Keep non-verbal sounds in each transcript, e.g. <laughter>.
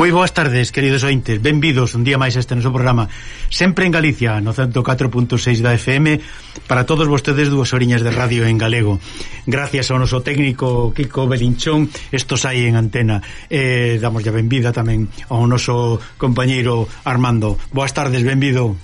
Moi boas tardes, queridos ointes. Benvidos un día máis a este noso programa Sempre en Galicia, no 104.6 da FM Para todos vostedes dúas oriñas de radio en galego. Gracias ao noso técnico Kiko Belinchón Estos aí en antena. Eh, Damos ya benvida tamén ao noso compañeiro Armando. Boas tardes, benvido.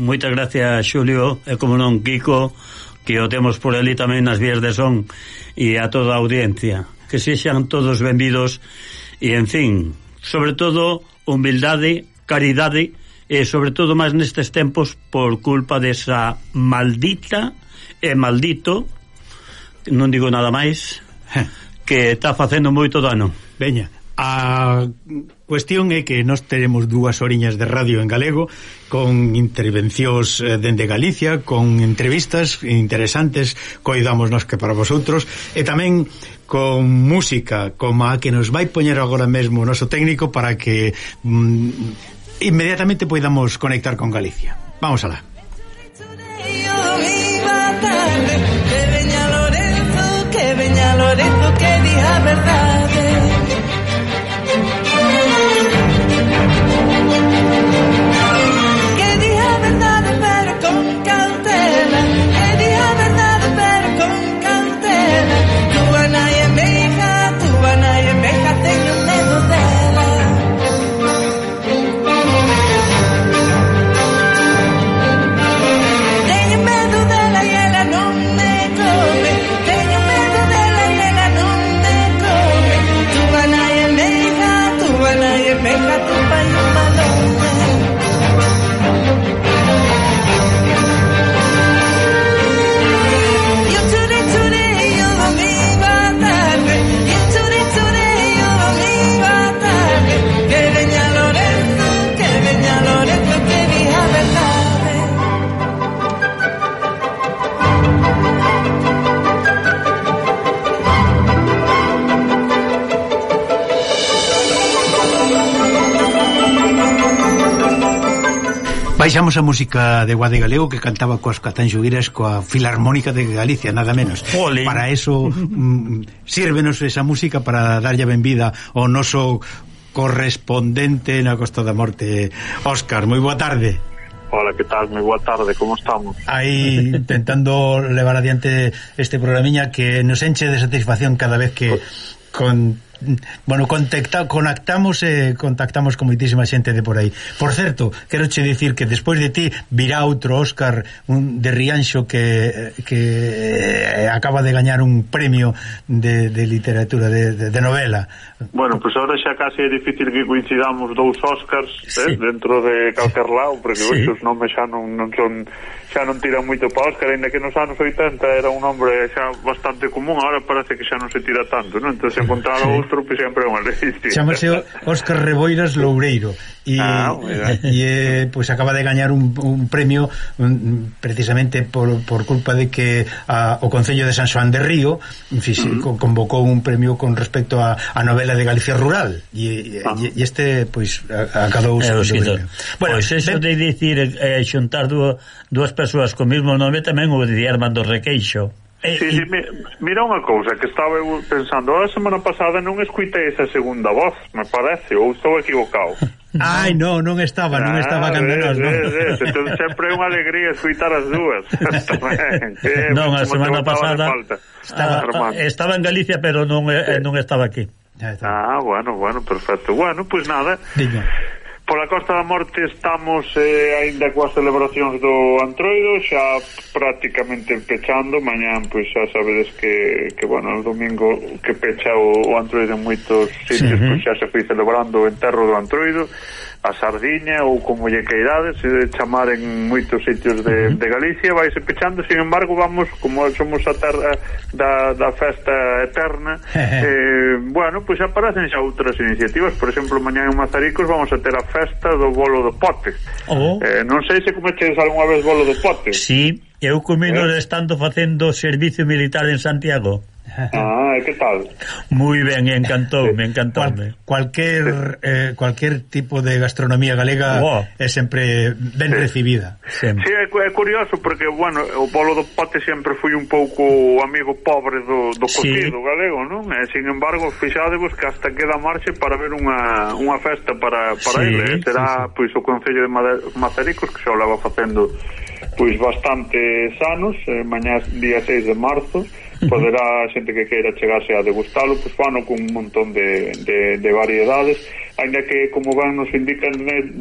Moitas gracias, Xulio. E como non, Kiko Que o temos por ali tamén nas vías de son E a toda a audiencia. Que sexan todos benvidos E en fin, sobre todo humildade, caridade e sobre todo máis nestes tempos por culpa desa maldita e maldito non digo nada máis eh. que está facendo moito dano. Veña, A cuestión é que nós teremos dúas oriñas de radio en galego con intervencións eh, dende Galicia, con entrevistas interesantes, coidamos nos que para vosotros, e tamén con música, como a que nos vai poñer agora mesmo o noso técnico para que mm, inmediatamente poidamos conectar con Galicia. Vamos alá. Que veña Lorenzo, que veña Lorenzo, que diga verdade escoitamos a música de Guade Galego que cantaba coas catanxuguiras coa Filarmónica de Galicia, nada menos. Jolín. Para eso mm, sírvenos esa música para darlle benvida ao noso correspondente na Costa da Morte, Óscar. Moi boa tarde. Hola, que tal? Moi boa tarde, como estamos? Aí intentando levar adiante este programiña que nos enche de satisfacción cada vez que con bueno, contacta, conectamos e eh, contactamos con moitísima xente de por aí. Por certo, quero che dicir que despois de ti virá outro Óscar un de Rianxo que, eh, que eh, acaba de gañar un premio de, de literatura de, de, de novela. Bueno, pois pues agora xa casi é difícil que coincidamos dous Óscars eh, sí. eh, dentro de calquer lado, porque sí. os nomes xa non, non son xa non tiran moito para Óscar, ainda que nos anos 80 era un nome xa bastante común, agora parece que xa non se tira tanto, non? Entón, encontrar sí monstro que sempre é unha lei chamase Óscar Reboiras Loureiro. E, ah, e pois <laughs> eh, pues, acaba de gañar un, un premio un, precisamente por, por culpa de que a, o Concello de San Xoán de Río fixe, uh -huh. convocou un premio con respecto a, a novela de Galicia Rural. E, ah. e, e este pois pues, acabou eh, bueno, pois pues, eso de dicir eh, eh xuntar dúas persoas co mesmo nome tamén o de Armando Requeixo. Eh, sí, sí, mi, mira unha cousa que estaba eu pensando, a semana pasada non escuitei esa segunda voz, me parece, ou estou equivocado. <laughs> Ai, non, non estaba, non estaba ah, Candelas, non. Ves, entón, sempre é unha alegría escuitar as dúas. <laughs> eh, <laughs> non, a semana pasada estaba, ah, eh, estaba en Galicia, pero non eh, non estaba aquí. Ah, bueno, bueno, perfecto. Bueno, pois pues nada. Diña. Pola Costa da Morte estamos eh, aínda coas celebracións do Antroido, xa prácticamente pechando, mañán pois xa sabedes que, que bueno, o domingo que pecha o, o Antroido en moitos sitios, sí, uh -huh. pois xa se foi celebrando o enterro do Antroido, a sardiña ou como lle queirades se chamar en moitos sitios de, de Galicia vaise pechando, sin embargo vamos como somos a terra da, da festa eterna <laughs> eh. eh, bueno, pois pues aparecen xa outras iniciativas. Por exemplo, mañá en Mazaricos vamos a ter a festa do bolo do pote. Oh. eh, non sei se comeches algunha vez bolo do pote. Si, sí, eu comino eh? estando facendo servicio militar en Santiago. Ah, que tal? Moi ben, encantou, me encantou. Cual, cualquier eh, cualquier tipo de gastronomía galega oh. é sempre ben sí. recibida. Sempre. Sí, é, é curioso porque, bueno, o bolo do pote sempre foi un pouco amigo pobre do, do cocido sí. galego, non? E, sin embargo, fixadevos que hasta queda marxe para ver unha, unha festa para, para sí, ele. Será, sí, sí. pois, o Concello de Mazaricos que xa o leva facendo pois bastante sanos, eh, mañá día 6 de marzo, poderá a xente que queira chegarse a degustalo, pois fano con un montón de, de, de variedades, ainda que como van nos indican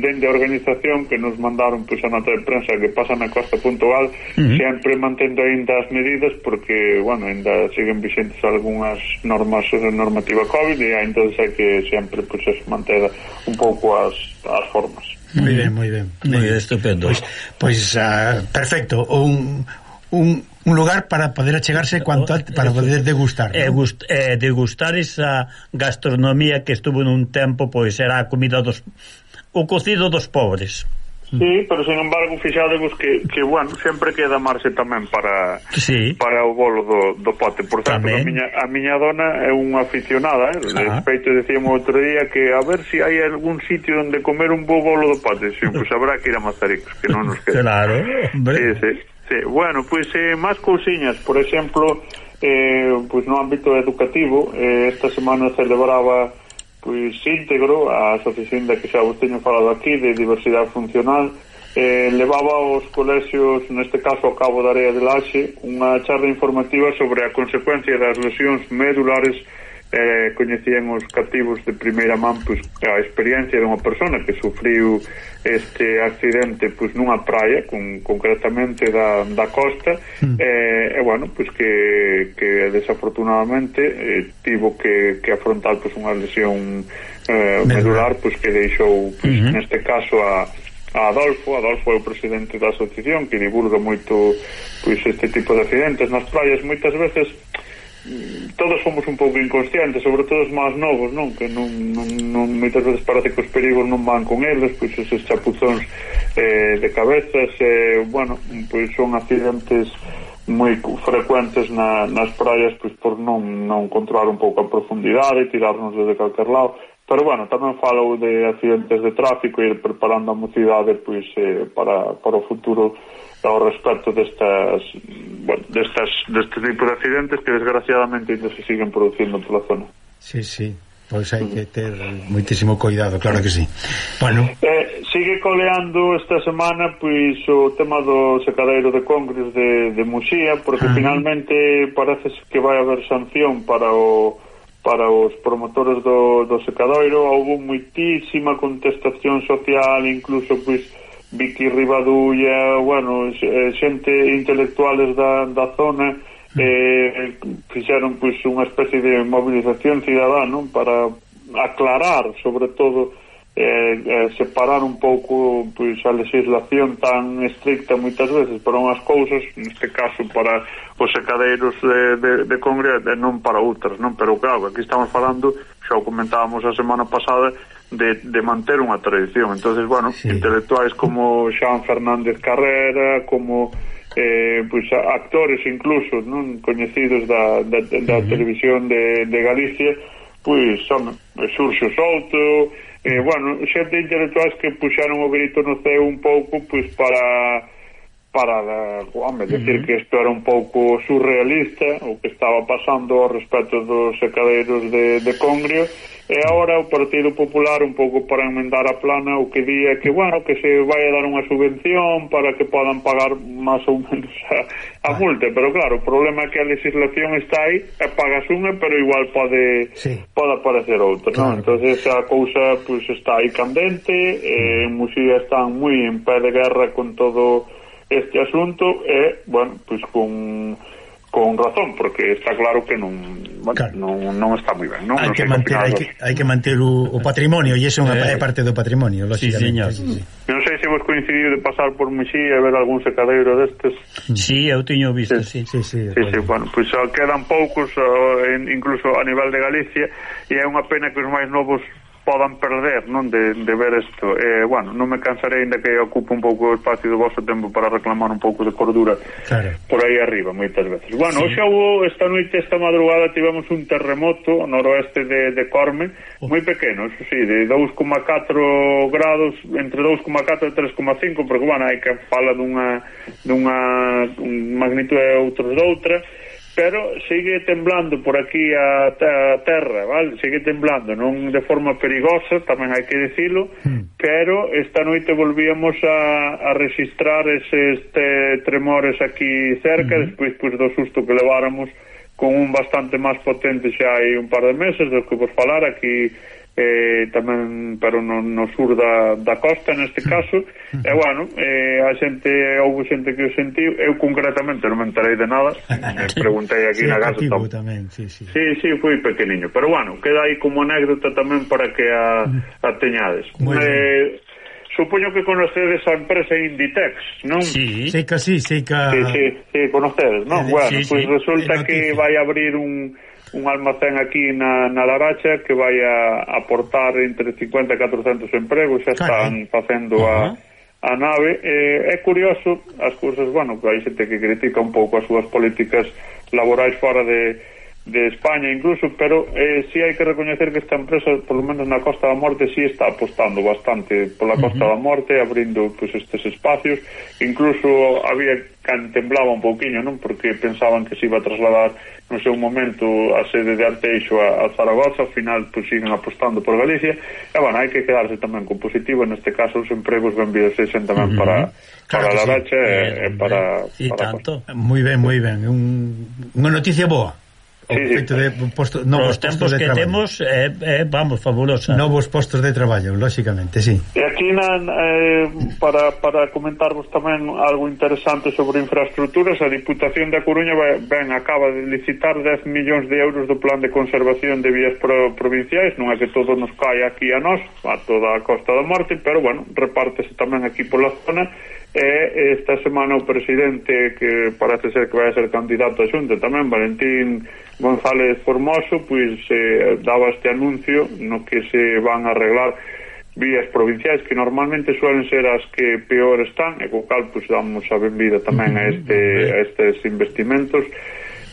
dende a organización que nos mandaron pois a nota de prensa que pasa na costa puntual, uh -huh. sempre mantendo aínda as medidas porque, bueno, aínda siguen vigentes algunhas normas normativa COVID e ainda hai que sempre pois manter un pouco as, as formas. Moi ben, moi ben. Moi ben, estupendo. Pois, pois uh, perfecto, un un, un lugar para poder achegarse eh, cuanto antes, para eh, poder degustar. Eh, gust, eh, degustar esa gastronomía que estuvo en un tempo, pois era a comida dos o cocido dos pobres. Sí, pero sen embargo, fixadevos que, que bueno, sempre queda marxe tamén para sí. para o bolo do, do pote. Por tanto, a miña, a miña dona é unha aficionada, eh? de Feito decíamos outro día que a ver se si hai algún sitio onde comer un bo bolo do pote. Si, sí, <laughs> pois pues habrá que ir a Mazaricos, que non nos queda. Claro, hombre. Sí, sí. Sí, bueno, pois eh, máis cousiñas, por exemplo, eh, pois no ámbito educativo, eh, esta semana celebraba pois íntegro a asociación da que xa vos teño falado aquí de diversidade funcional. Eh, levaba aos colexios neste caso ao Cabo da Area de Laxe unha charla informativa sobre a consecuencia das lesións medulares eh, coñecían os cativos de primeira man pois, a experiencia de unha persona que sufriu este accidente pois, nunha praia, con, concretamente da, da costa, mm. eh, e bueno, pois que, que desafortunadamente eh, tivo que, que afrontar pois, unha lesión eh, medular pois, que deixou, pois, mm -hmm. neste caso, a, a Adolfo, Adolfo é o presidente da asociación que divulga moito pois este tipo de accidentes nas praias moitas veces todos somos un pouco inconscientes, sobre todo os máis novos, non? Que non, non, non moitas veces parece que os perigos non van con eles, pois esos chapuzóns eh, de cabezas, eh, bueno, pois son accidentes moi frecuentes na, nas praias pois por non, non controlar un pouco a profundidade, tirarnos desde calquer lado, pero bueno, tamén falo de accidentes de tráfico e ir preparando a mocidade pois, eh, para, para o futuro ao respecto destas, bueno, destas, deste tipo de accidentes que desgraciadamente ainda se siguen producindo pola zona. Sí, sí, Pois hai que ter moitísimo cuidado, claro que sí. Bueno. Eh, sigue coleando esta semana pois o tema do secadeiro de Congres de, de Muxía, porque ah. finalmente parece que vai haber sanción para o para os promotores do, do secadoiro. Houve moitísima contestación social, incluso pois Vicky Ribadulla, bueno, eh, xente intelectuales da, da zona mm. eh, fixeron pois unha especie de movilización cidadá, non, para aclarar, sobre todo eh, eh, separar un pouco pois a legislación tan estricta moitas veces para unhas cousas, neste caso para os secadeiros de, de, de Congreso e non para outras, non, pero claro, aquí estamos falando xa o comentábamos a semana pasada de, de manter unha tradición entonces bueno, sí. intelectuais como Xan Fernández Carrera como eh, pues, actores incluso non coñecidos da, da, da uh -huh. televisión de, de Galicia pois pues, son Xurxo Souto eh, bueno, xente intelectuais que puxaron o grito no ceo un pouco pois pues, para para la, guame, decir uh -huh. que isto era un pouco surrealista o que estaba pasando ao respecto dos secadeiros de, de Congrio e agora o Partido Popular un pouco para enmendar a plana o que día que bueno, que se vai a dar unha subvención para que podan pagar máis ou menos a, a multa, pero claro o problema é que a legislación está aí e pagas unha, pero igual pode sí. pode aparecer outra claro. ¿no? entonces a cousa pues, está aí candente e en Muxía están moi en pé de guerra con todo este asunto é, bueno, pois con con razón, porque está claro que non claro. non, non está moi ben, non? Hai que manter hai que, hai que manter o, o eh. patrimonio e iso é eh, parte do patrimonio, lógicamente. Sí, sí, sí. Non sei se vos coincidiu de pasar por Mexía e ver algún secadeiro destes. Mm. Sí, eu teño visto, sí. Sí, sí, sí, sí, sí bueno, pois pues, ah, quedan poucos ah, incluso a nivel de Galicia e é unha pena que os máis novos podan perder non de, de ver isto eh, bueno, non me cansarei ainda que ocupe un pouco o espacio do vosso tempo para reclamar un pouco de cordura claro. por aí arriba moitas veces bueno, sí. xa hubo esta noite, esta madrugada tivemos un terremoto noroeste de, de Corme oh. moi pequeno, eso sí, de 2,4 grados entre 2,4 e 3,5 porque bueno, hai que fala dunha dunha magnitud e outros doutra pero sigue temblando por aquí a, a terra, vale? Sigue temblando, non de forma perigosa, tamén hai que dicilo, mm. pero esta noite volvíamos a, a registrar ese, este tremores aquí cerca, mm. despois pues, do susto que leváramos con un bastante máis potente xa hai un par de meses, do que vos falar aquí eh, tamén pero no, no sur da, da costa neste caso. <laughs> E bueno, eh, a xente houve xente que o sentiu. Eu concretamente non me enterei de nada. Me <laughs> preguntei aquí sí, na casa tam... tamén, sí, sí. sí, sí, fui pequeniño. Pero bueno, queda aí como anécdota tamén para que a, mm. a teñades. Bueno. eh, supoño que conocedes a empresa Inditex, non? Sí, sei que sí, sei que... Sí, sí, sí conocedes, non? Eh, bueno, sí, pois pues sí, resulta eh, que vai abrir un un almacén aquí na, na Laracha que vai a aportar entre 50 e 400 empregos, xa están facendo a, a nave. Eh, é curioso as cousas, bueno, que hai xente que critica un pouco as súas políticas laborais fora de de España incluso, pero eh, sí hai que recoñecer que esta empresa, por lo menos na Costa da Morte, sí está apostando bastante pola Costa uh -huh. da Morte, abrindo pues, estes espacios, incluso había cantemblaba un pouquiño, non? Porque pensaban que se iba a trasladar no seu momento a sede de Arteixo a, a Zaragoza, ao final pues, siguen apostando por Galicia, e bueno, hai que quedarse tamén con positivo, neste caso os empregos benvidos sexen tamén uh -huh. para, claro para Laracha sí. e, eh, e para... E para tanto, moi ben, moi ben, un, unha noticia boa o sí, feito de posto, novos postos de que traballo. temos, eh, eh, vamos, fabulosa. Novos postos de traballo, lóxicamente, sí. E aquí na, eh, para, para comentarvos tamén algo interesante sobre infraestructuras, a Diputación da Coruña ben acaba de licitar 10 millóns de euros do Plan de Conservación de Vías pro, Provinciais, non é que todo nos cae aquí a nós, a toda a Costa da Morte, pero, bueno, repártese tamén aquí pola zona, E esta semana o presidente que parece ser que vai ser candidato a xunta tamén, Valentín González Formoso, pois eh, daba este anuncio no que se van a arreglar vías provinciais que normalmente suelen ser as que peor están e co cal pois damos a benvida tamén a, este, a estes investimentos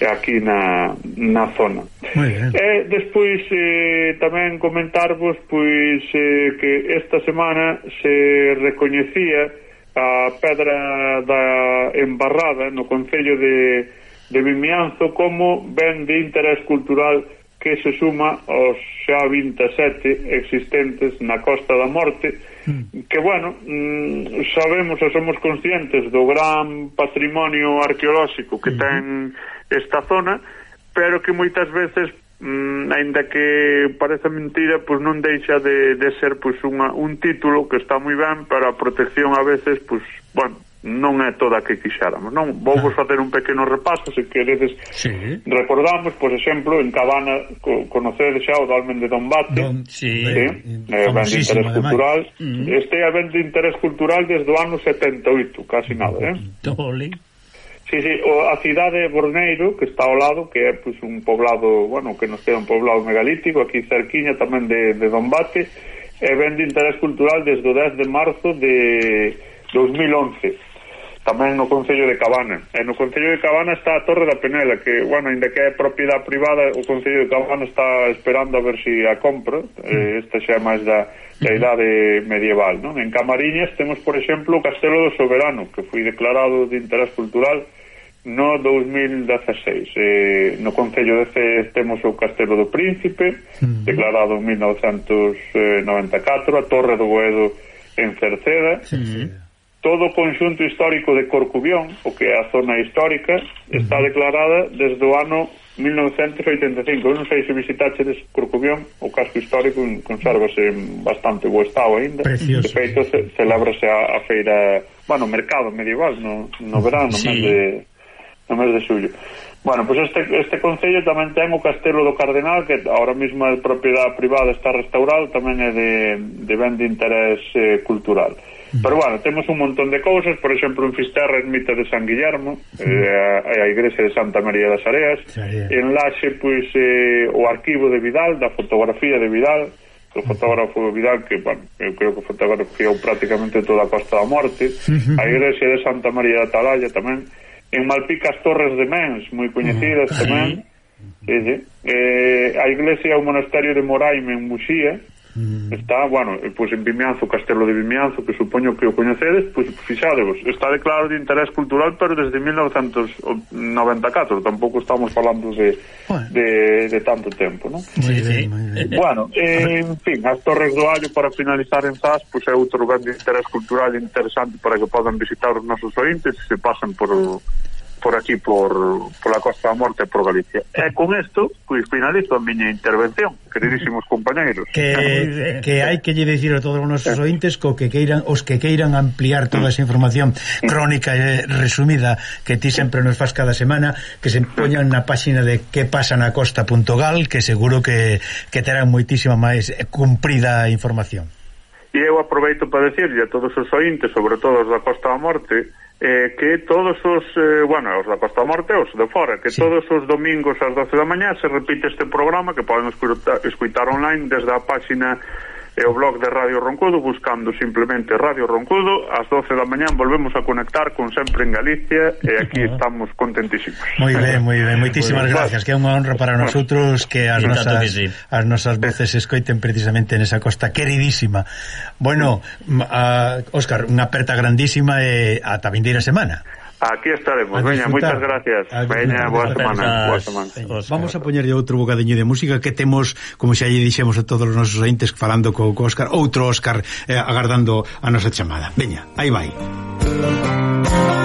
aquí na, na zona. E despois eh, tamén comentarvos pois eh, que esta semana se recoñecía a pedra da Embarrada no Concello de, de Vimianzo como ben de interés cultural que se suma aos xa 27 existentes na Costa da Morte hmm. que, bueno, mm, sabemos e somos conscientes do gran patrimonio arqueolóxico que hmm. ten esta zona pero que moitas veces mm, ainda que parece mentira, pois non deixa de, de ser pois unha, un título que está moi ben para a protección a veces, pois, bueno, non é toda a que quixáramos, non? Vou vos ah. facer un pequeno repaso, se queredes sí. recordamos, por exemplo, en Cabana co conocedes xa o Dolmen de Dombate Don, sí, sí, eh, eh ben de interés cultural mm. este é ben de interés cultural desde o ano 78, casi nada, eh? Dole. Sí, sí, o, a cidade de Borneiro, que está ao lado, que é pois, un poblado, bueno, que nos queda un poblado megalítico, aquí cerquiña tamén de, de Dombate, e ven de interés cultural desde o 10 de marzo de 2011 tamén no Concello de Cabana. E no Concello de Cabana está a Torre da Penela, que, bueno, ainda que é propiedade privada, o Concello de Cabana está esperando a ver se si a compra. Eh, mm. esta xa é máis da, da mm-hmm. idade medieval, non? En Camariñas temos, por exemplo, o Castelo do Soberano, que foi declarado de interés cultural no 2016 eh, no Concello de Cés temos o Castelo do Príncipe mm. Declarado en 1994 a Torre do Goedo en Cerceda sí. Todo o conxunto histórico de Corcubión o que é a zona histórica está declarada desde o ano 1985 eu non sei se visitaxedes Corcubión o casco histórico conservase en bastante bo estado aínda de feito ce celebrase a, a feira bueno, mercado medieval no, no verano sí. de no mes de xullo. Bueno, pois pues este, este concello tamén ten o Castelo do Cardenal, que ahora mesmo é propiedade privada, está restaurado, tamén é de, de ben de interés eh, cultural. Uh -huh. Pero bueno, temos un montón de cousas, por exemplo, en Fisterra, ermita de San Guillermo, sí. eh, a, a igrexa de Santa María das Areas, sí, en Laxe, pois, eh, o arquivo de Vidal, da fotografía de Vidal, o fotógrafo Vidal que, bueno, eu creo que fotografiou prácticamente toda a Costa da Morte, a igrexa de Santa María da Atalaya tamén, en Malpica as Torres de Mens, moi coñecidas mm. tamén. Sí, sí. Eh, a iglesia é o monasterio de Moraime en Muxía, Mm. Está, bueno, pois en Vimianzo, Castelo de Vimianzo, que supoño que o coñecedes, pois fixadevos, está declarado de interés cultural, pero desde 1994, tampouco estamos falando de, bueno. de, de tanto tempo, non? Sí, sí. Eh, eh. Bueno, eh, en fin, as Torres do Allo, para finalizar en SAS, pois é outro lugar de interés cultural interesante para que podan visitar os nosos ointes se pasan por, por aquí por, por la Costa da Morte por Galicia. E con isto, pois pues, finalizo a miña intervención, queridísimos mm. compañeiros. Que, que hai que lle dicir a todos os nosos eh. ointes co que queiran, os que queiran ampliar toda mm. esa información crónica e resumida que ti sempre nos faz cada semana, que se poñan na páxina de que pasa na costa.gal, que seguro que, que terán moitísima máis cumprida información. E eu aproveito para decirle a todos os ointes, sobre todo os da Costa da Morte, eh, que todos os, eh, bueno, os da Costa Morte os de fora, que sí. todos os domingos ás 12 da mañá se repite este programa que poden escutar, escutar online desde a páxina e o blog de Radio Roncudo buscando simplemente Radio Roncudo. Ás 12 da mañán volvemos a conectar con Sempre en Galicia e aquí <laughs> estamos contentísimos. Moi ben, moi ben, <laughs> moitísimas gracias que é unha honra para <laughs> nosotros que as nosas, que sí. as nosas voces escoiten precisamente nesa costa queridísima. Bueno, uh, Óscar, unha aperta grandísima e ata vindeira semana. Aquí estaremos. Veña, moitas gracias. Veña, boa semana. Boa semana. Vamos a poñerlle outro bocadiño de música que temos, como xa lle dixemos a todos os nosos entes falando co, co Óscar, outro Óscar eh, agardando a nosa chamada. Veña, aí vai. Música